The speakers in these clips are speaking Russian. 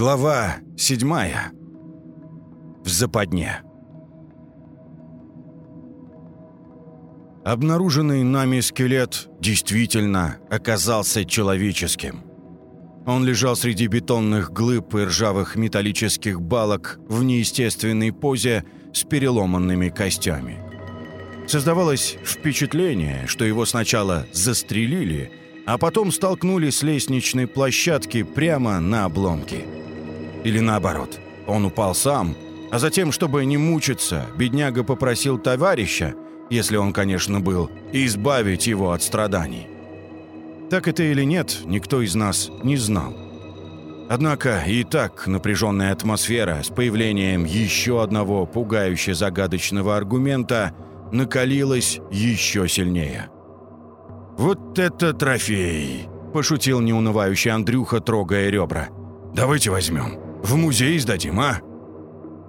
Глава седьмая. В западне. Обнаруженный нами скелет действительно оказался человеческим. Он лежал среди бетонных глыб и ржавых металлических балок в неестественной позе с переломанными костями. Создавалось впечатление, что его сначала застрелили, а потом столкнули с лестничной площадки прямо на обломки – или наоборот, он упал сам, а затем, чтобы не мучиться, бедняга попросил товарища, если он, конечно, был, избавить его от страданий. Так это или нет, никто из нас не знал. Однако и так напряженная атмосфера с появлением еще одного пугающе загадочного аргумента накалилась еще сильнее. «Вот это трофей!» – пошутил неунывающий Андрюха, трогая ребра. «Давайте возьмем». В музей сдадим, а?»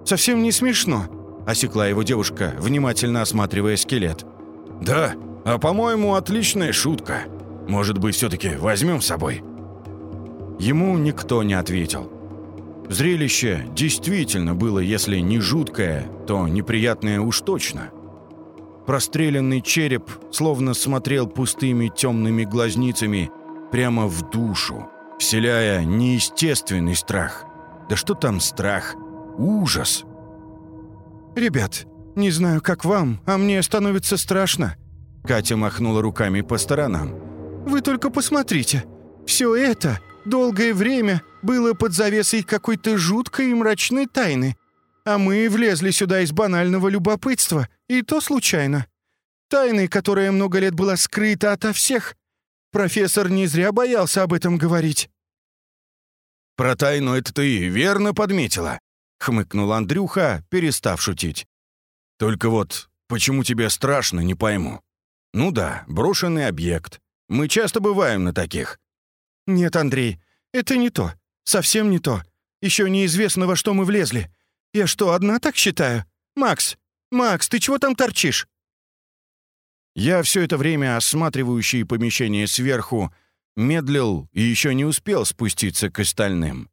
«Совсем не смешно», — осекла его девушка, внимательно осматривая скелет. «Да, а по-моему, отличная шутка. Может быть, все-таки возьмем с собой?» Ему никто не ответил. Зрелище действительно было, если не жуткое, то неприятное уж точно. Простреленный череп словно смотрел пустыми темными глазницами прямо в душу, вселяя неестественный страх — да что там страх? Ужас! «Ребят, не знаю, как вам, а мне становится страшно». Катя махнула руками по сторонам. «Вы только посмотрите. Все это долгое время было под завесой какой-то жуткой и мрачной тайны. А мы влезли сюда из банального любопытства, и то случайно. Тайны, которая много лет была скрыта ото всех. Профессор не зря боялся об этом говорить. «Про тайну это ты верно подметила», — хмыкнул Андрюха, перестав шутить. «Только вот, почему тебе страшно, не пойму. Ну да, брошенный объект. Мы часто бываем на таких». «Нет, Андрей, это не то. Совсем не то. Еще неизвестно, во что мы влезли. Я что, одна так считаю? Макс, Макс, ты чего там торчишь?» Я все это время осматривающий помещение сверху медлил и еще не успел спуститься к остальным.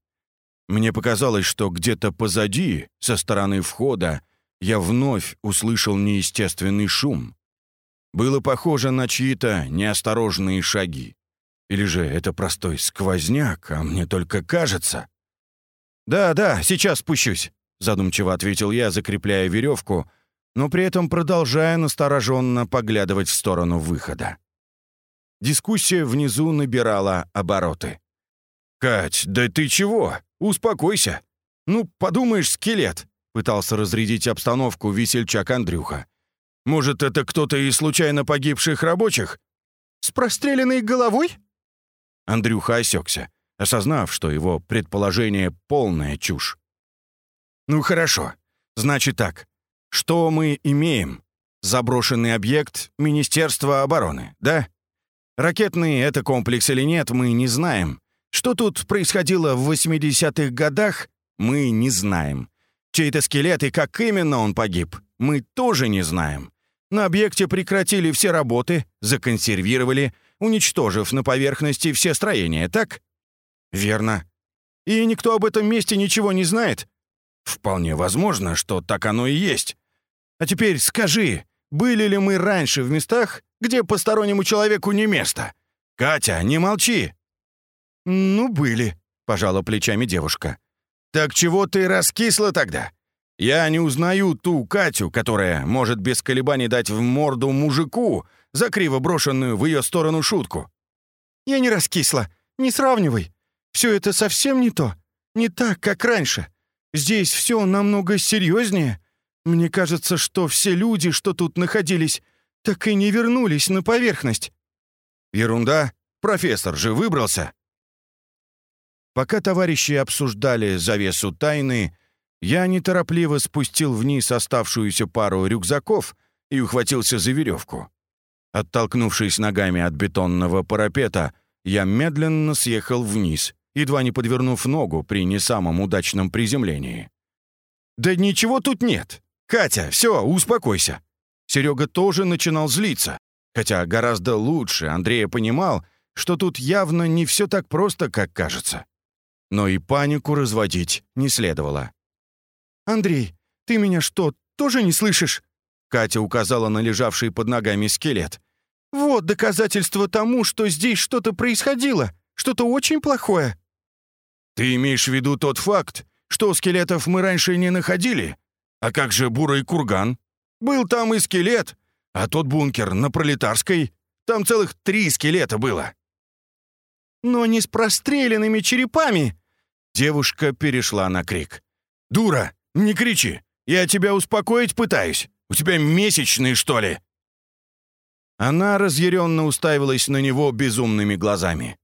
Мне показалось, что где-то позади, со стороны входа, я вновь услышал неестественный шум. Было похоже на чьи-то неосторожные шаги. Или же это простой сквозняк, а мне только кажется? «Да, да, сейчас спущусь», — задумчиво ответил я, закрепляя веревку, но при этом продолжая настороженно поглядывать в сторону выхода. Дискуссия внизу набирала обороты. «Кать, да ты чего? Успокойся. Ну, подумаешь, скелет», — пытался разрядить обстановку весельчак Андрюха. «Может, это кто-то из случайно погибших рабочих?» «С простреленной головой?» Андрюха осекся, осознав, что его предположение — полная чушь. «Ну хорошо. Значит так. Что мы имеем? Заброшенный объект Министерства обороны, да?» Ракетный это комплекс или нет, мы не знаем. Что тут происходило в 80-х годах, мы не знаем. Чей-то скелет и как именно он погиб, мы тоже не знаем. На объекте прекратили все работы, законсервировали, уничтожив на поверхности все строения, так? Верно. И никто об этом месте ничего не знает? Вполне возможно, что так оно и есть. А теперь скажи, были ли мы раньше в местах, где постороннему человеку не место? Катя, не молчи!» «Ну, были», — пожала плечами девушка. «Так чего ты раскисла тогда? Я не узнаю ту Катю, которая может без колебаний дать в морду мужику за криво брошенную в ее сторону шутку». «Я не раскисла. Не сравнивай. Все это совсем не то. Не так, как раньше. Здесь все намного серьезнее. Мне кажется, что все люди, что тут находились, так и не вернулись на поверхность». «Ерунда. Профессор же выбрался». Пока товарищи обсуждали завесу тайны, я неторопливо спустил вниз оставшуюся пару рюкзаков и ухватился за веревку. Оттолкнувшись ногами от бетонного парапета, я медленно съехал вниз, едва не подвернув ногу при не самом удачном приземлении. «Да ничего тут нет! Катя, все, успокойся!» Серега тоже начинал злиться, хотя гораздо лучше Андрея понимал, что тут явно не все так просто, как кажется. Но и панику разводить не следовало. «Андрей, ты меня что, тоже не слышишь?» Катя указала на лежавший под ногами скелет. «Вот доказательство тому, что здесь что-то происходило, что-то очень плохое». «Ты имеешь в виду тот факт, что скелетов мы раньше не находили? А как же бурый курган? Был там и скелет, а тот бункер на Пролетарской, там целых три скелета было». «Но не с простреленными черепами!» Девушка перешла на крик. «Дура, не кричи! Я тебя успокоить пытаюсь! У тебя месячные, что ли?» Она разъяренно уставилась на него безумными глазами.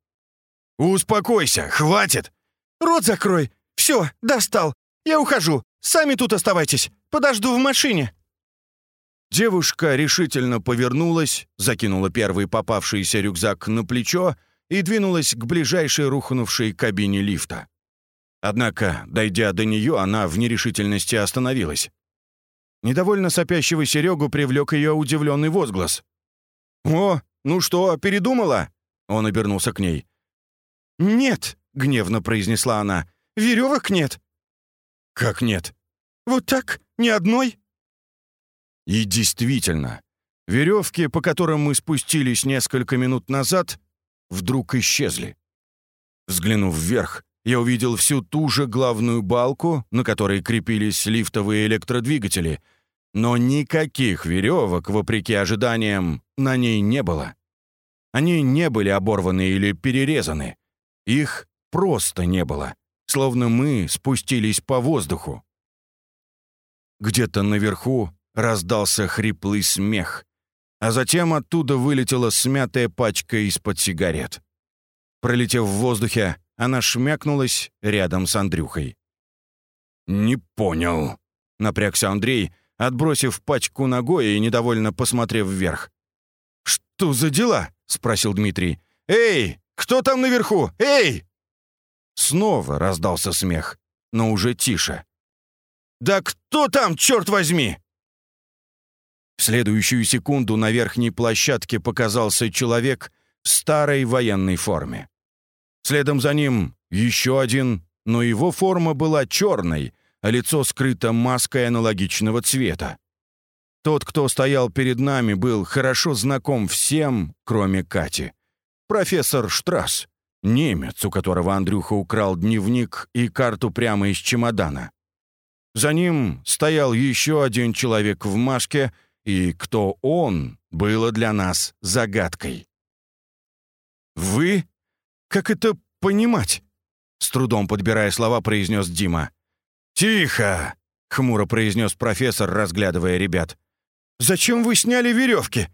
«Успокойся, хватит!» «Рот закрой! Все, достал! Я ухожу! Сами тут оставайтесь! Подожду в машине!» Девушка решительно повернулась, закинула первый попавшийся рюкзак на плечо и двинулась к ближайшей рухнувшей кабине лифта. Однако, дойдя до нее, она в нерешительности остановилась. Недовольно сопящего Серегу привлек ее удивленный возглас. «О, ну что, передумала?» Он обернулся к ней. «Нет», — гневно произнесла она, — «веревок нет». «Как нет?» «Вот так, ни одной». И действительно, веревки, по которым мы спустились несколько минут назад, вдруг исчезли. Взглянув вверх, я увидел всю ту же главную балку, на которой крепились лифтовые электродвигатели, но никаких веревок, вопреки ожиданиям, на ней не было. Они не были оборваны или перерезаны. Их просто не было, словно мы спустились по воздуху. Где-то наверху раздался хриплый смех, а затем оттуда вылетела смятая пачка из-под сигарет. Пролетев в воздухе, она шмякнулась рядом с Андрюхой. «Не понял», — напрягся Андрей, отбросив пачку ногой и недовольно посмотрев вверх. «Что за дела?» — спросил Дмитрий. «Эй, кто там наверху? Эй!» Снова раздался смех, но уже тише. «Да кто там, черт возьми?» В следующую секунду на верхней площадке показался человек в старой военной форме. Следом за ним еще один, но его форма была черной, а лицо скрыто маской аналогичного цвета. Тот, кто стоял перед нами, был хорошо знаком всем, кроме Кати. Профессор Штрасс, немец, у которого Андрюха украл дневник и карту прямо из чемодана. За ним стоял еще один человек в маске, и кто он, было для нас загадкой. «Вы?» Как это понимать?» С трудом подбирая слова, произнес Дима. «Тихо!» — хмуро произнес профессор, разглядывая ребят. «Зачем вы сняли веревки?»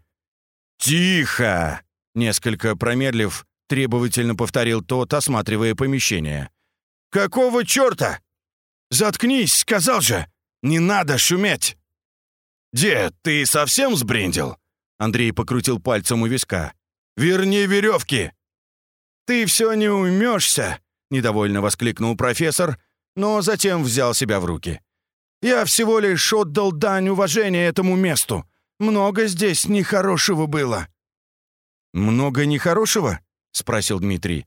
«Тихо!» — несколько промедлив, требовательно повторил тот, осматривая помещение. «Какого черта?» «Заткнись, сказал же! Не надо шуметь!» «Дед, ты совсем сбрендил?» Андрей покрутил пальцем у виска. «Верни веревки!» «Ты все не уймешься!» — недовольно воскликнул профессор, но затем взял себя в руки. «Я всего лишь отдал дань уважения этому месту. Много здесь нехорошего было». «Много нехорошего?» — спросил Дмитрий.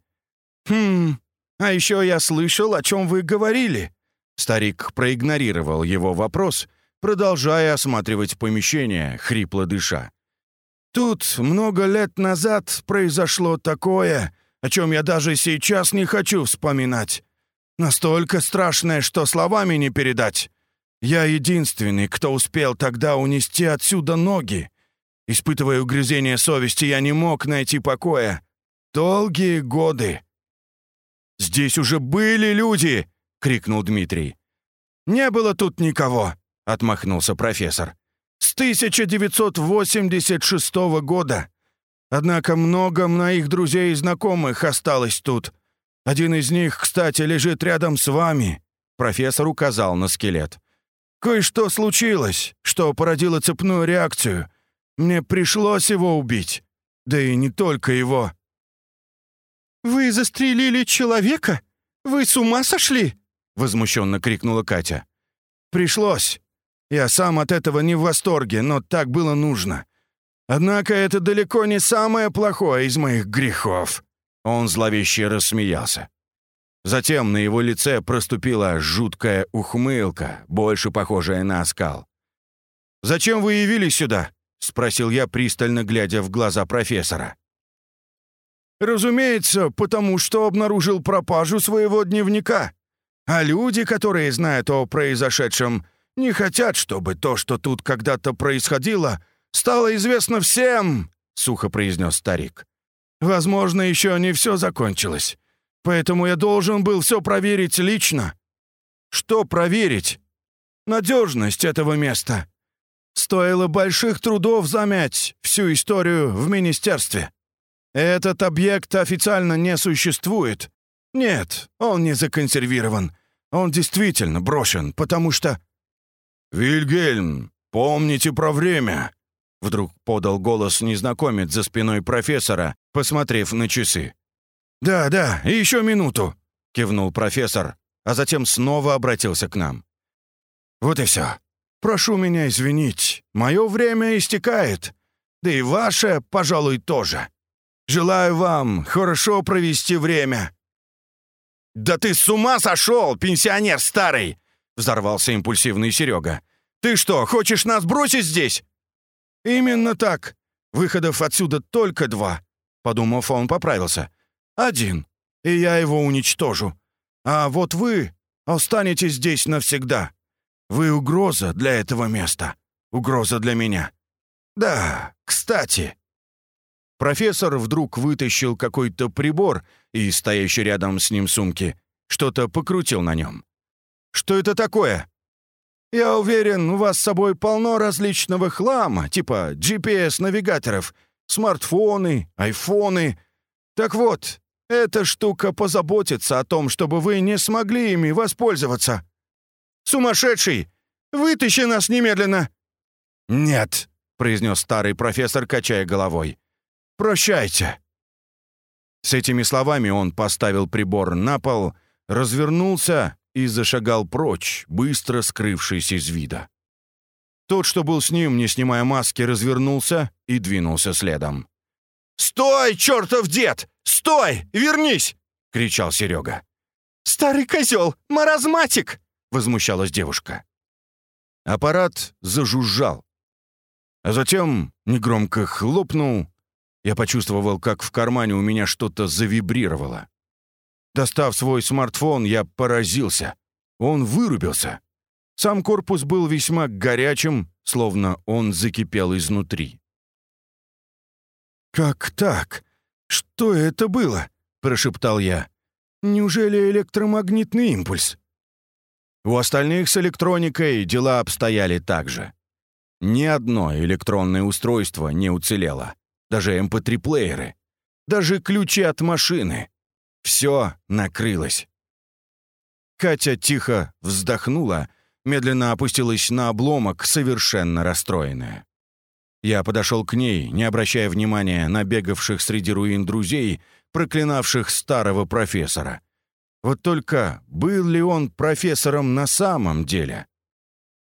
«Хм, а еще я слышал, о чем вы говорили». Старик проигнорировал его вопрос, продолжая осматривать помещение, хрипло дыша. «Тут много лет назад произошло такое, о чем я даже сейчас не хочу вспоминать. Настолько страшное, что словами не передать. Я единственный, кто успел тогда унести отсюда ноги. Испытывая угрызение совести, я не мог найти покоя. Долгие годы. «Здесь уже были люди!» — крикнул Дмитрий. «Не было тут никого!» — отмахнулся профессор. «С 1986 года Однако много моих друзей и знакомых осталось тут. Один из них, кстати, лежит рядом с вами». Профессор указал на скелет. «Кое-что случилось, что породило цепную реакцию. Мне пришлось его убить. Да и не только его». «Вы застрелили человека? Вы с ума сошли?» — возмущенно крикнула Катя. «Пришлось. Я сам от этого не в восторге, но так было нужно. Однако это далеко не самое плохое из моих грехов». Он зловеще рассмеялся. Затем на его лице проступила жуткая ухмылка, больше похожая на оскал. «Зачем вы явились сюда?» — спросил я, пристально глядя в глаза профессора. «Разумеется, потому что обнаружил пропажу своего дневника. А люди, которые знают о произошедшем, не хотят, чтобы то, что тут когда-то происходило, стало известно всем», — сухо произнес старик. «Возможно, еще не все закончилось. Поэтому я должен был все проверить лично». «Что проверить?» «Надежность этого места. Стоило больших трудов замять всю историю в министерстве. Этот объект официально не существует. Нет, он не законсервирован. Он действительно брошен, потому что... «Вильгельм, помните про время!» Вдруг подал голос незнакомец за спиной профессора, посмотрев на часы. «Да, да, еще минуту!» — кивнул профессор, а затем снова обратился к нам. «Вот и все. Прошу меня извинить, мое время истекает. Да и ваше, пожалуй, тоже. Желаю вам хорошо провести время». «Да ты с ума сошел, пенсионер старый!» — взорвался импульсивный Серега. «Ты что, хочешь нас бросить здесь?» «Именно так. Выходов отсюда только два». Подумав, он поправился. «Один. И я его уничтожу. А вот вы останетесь здесь навсегда. Вы угроза для этого места. Угроза для меня. Да, кстати». Профессор вдруг вытащил какой-то прибор и, стоящий рядом с ним сумки, что-то покрутил на нем. «Что это такое?» «Я уверен, у вас с собой полно различного хлама, типа GPS-навигаторов, смартфоны, айфоны. Так вот, эта штука позаботится о том, чтобы вы не смогли ими воспользоваться». «Сумасшедший! Вытащи нас немедленно!» «Нет», — произнес старый профессор, качая головой. «Прощайте». С этими словами он поставил прибор на пол, развернулся и зашагал прочь, быстро скрывшись из вида. Тот, что был с ним, не снимая маски, развернулся и двинулся следом. «Стой, чертов дед! Стой! Вернись!» — кричал Серега. «Старый козел! Маразматик!» возмущалась девушка. Аппарат зажужжал. А затем негромко хлопнул. Я почувствовал, как в кармане у меня что-то завибрировало. Достав свой смартфон, я поразился. Он вырубился. Сам корпус был весьма горячим, словно он закипел изнутри. «Как так? Что это было?» — прошептал я. «Неужели электромагнитный импульс?» У остальных с электроникой дела обстояли так же. Ни одно электронное устройство не уцелело. Даже MP3-плееры. Эм даже ключи от машины. Все накрылось. Катя тихо вздохнула, медленно опустилась на обломок, совершенно расстроенная. Я подошел к ней, не обращая внимания на бегавших среди руин друзей, проклинавших старого профессора, вот только был ли он профессором на самом деле?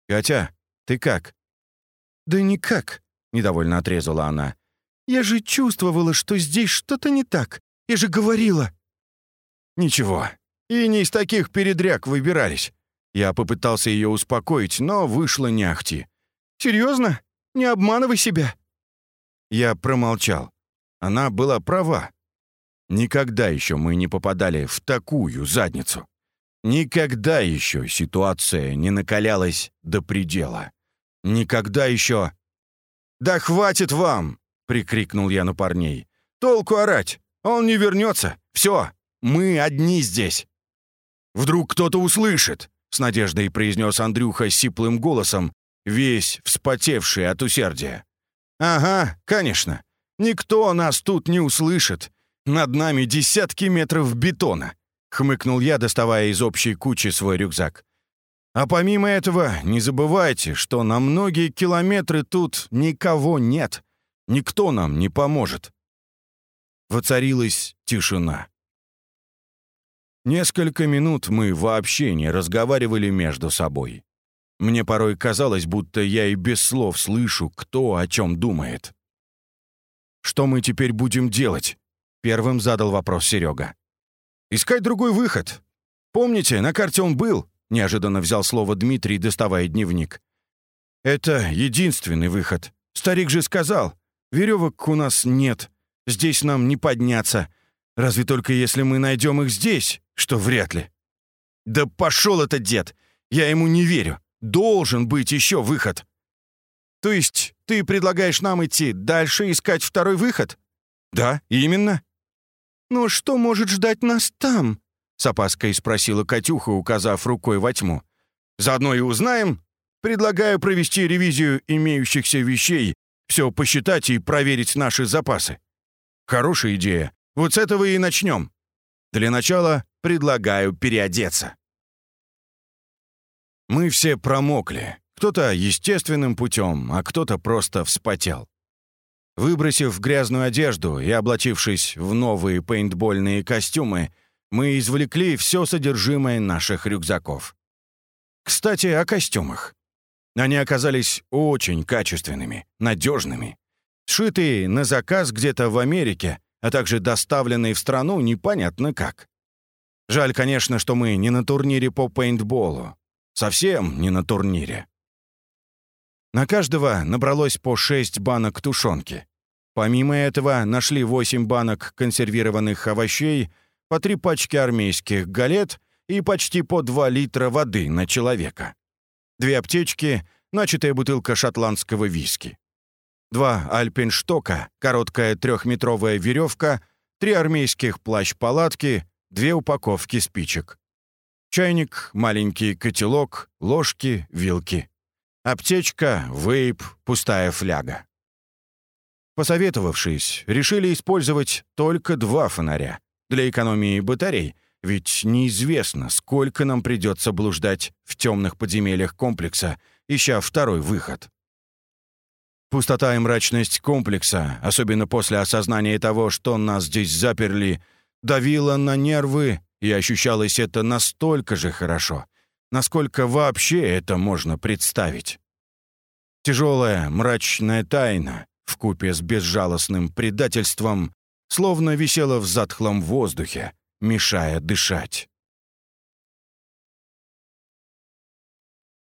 «Катя, ты как?» «Да никак», — недовольно отрезала она. «Я же чувствовала, что здесь что-то не так. Я же говорила». «Ничего. И не из таких передряг выбирались». Я попытался ее успокоить, но вышло не ахти. «Серьезно? Не обманывай себя». Я промолчал. Она была права. Никогда еще мы не попадали в такую задницу. Никогда еще ситуация не накалялась до предела. Никогда еще... «Да хватит вам!» — прикрикнул я на парней. «Толку орать! Он не вернется! Все! Мы одни здесь!» «Вдруг кто-то услышит!» — с надеждой произнес Андрюха сиплым голосом, весь вспотевший от усердия. «Ага, конечно. Никто нас тут не услышит. Над нами десятки метров бетона», — хмыкнул я, доставая из общей кучи свой рюкзак. «А помимо этого, не забывайте, что на многие километры тут никого нет. Никто нам не поможет». Воцарилась тишина. Несколько минут мы вообще не разговаривали между собой. Мне порой казалось, будто я и без слов слышу, кто о чем думает. «Что мы теперь будем делать?» Первым задал вопрос Серега. «Искать другой выход. Помните, на карте он был?» — неожиданно взял слово Дмитрий, доставая дневник. «Это единственный выход. Старик же сказал, веревок у нас нет, здесь нам не подняться. Разве только если мы найдем их здесь, что вряд ли». «Да пошел этот дед! Я ему не верю. Должен быть еще выход». «То есть ты предлагаешь нам идти дальше искать второй выход?» «Да, именно». «Но что может ждать нас там?» — с опаской спросила Катюха, указав рукой во тьму. «Заодно и узнаем. Предлагаю провести ревизию имеющихся вещей, все посчитать и проверить наши запасы». «Хорошая идея. Вот с этого и начнем. Для начала предлагаю переодеться». Мы все промокли. Кто-то естественным путем, а кто-то просто вспотел. Выбросив грязную одежду и облачившись в новые пейнтбольные костюмы, мы извлекли все содержимое наших рюкзаков. Кстати, о костюмах. Они оказались очень качественными, надежными. Сшитые на заказ где-то в Америке, а также доставленные в страну непонятно как. Жаль, конечно, что мы не на турнире по пейнтболу. Совсем не на турнире. На каждого набралось по шесть банок тушенки. Помимо этого нашли восемь банок консервированных овощей, по три пачки армейских галет и почти по два литра воды на человека. Две аптечки, начатая бутылка шотландского виски. Два альпинштока, короткая трехметровая веревка, три армейских плащ-палатки, две упаковки спичек. Чайник, маленький котелок, ложки, вилки. Аптечка, вейп, пустая фляга. Посоветовавшись, решили использовать только два фонаря для экономии батарей, ведь неизвестно, сколько нам придется блуждать в темных подземельях комплекса, ища второй выход. Пустота и мрачность комплекса, особенно после осознания того, что нас здесь заперли, давила на нервы и ощущалось это настолько же хорошо, насколько вообще это можно представить. Тяжелая, мрачная тайна, в купе с безжалостным предательством, словно висела в затхлом воздухе, мешая дышать.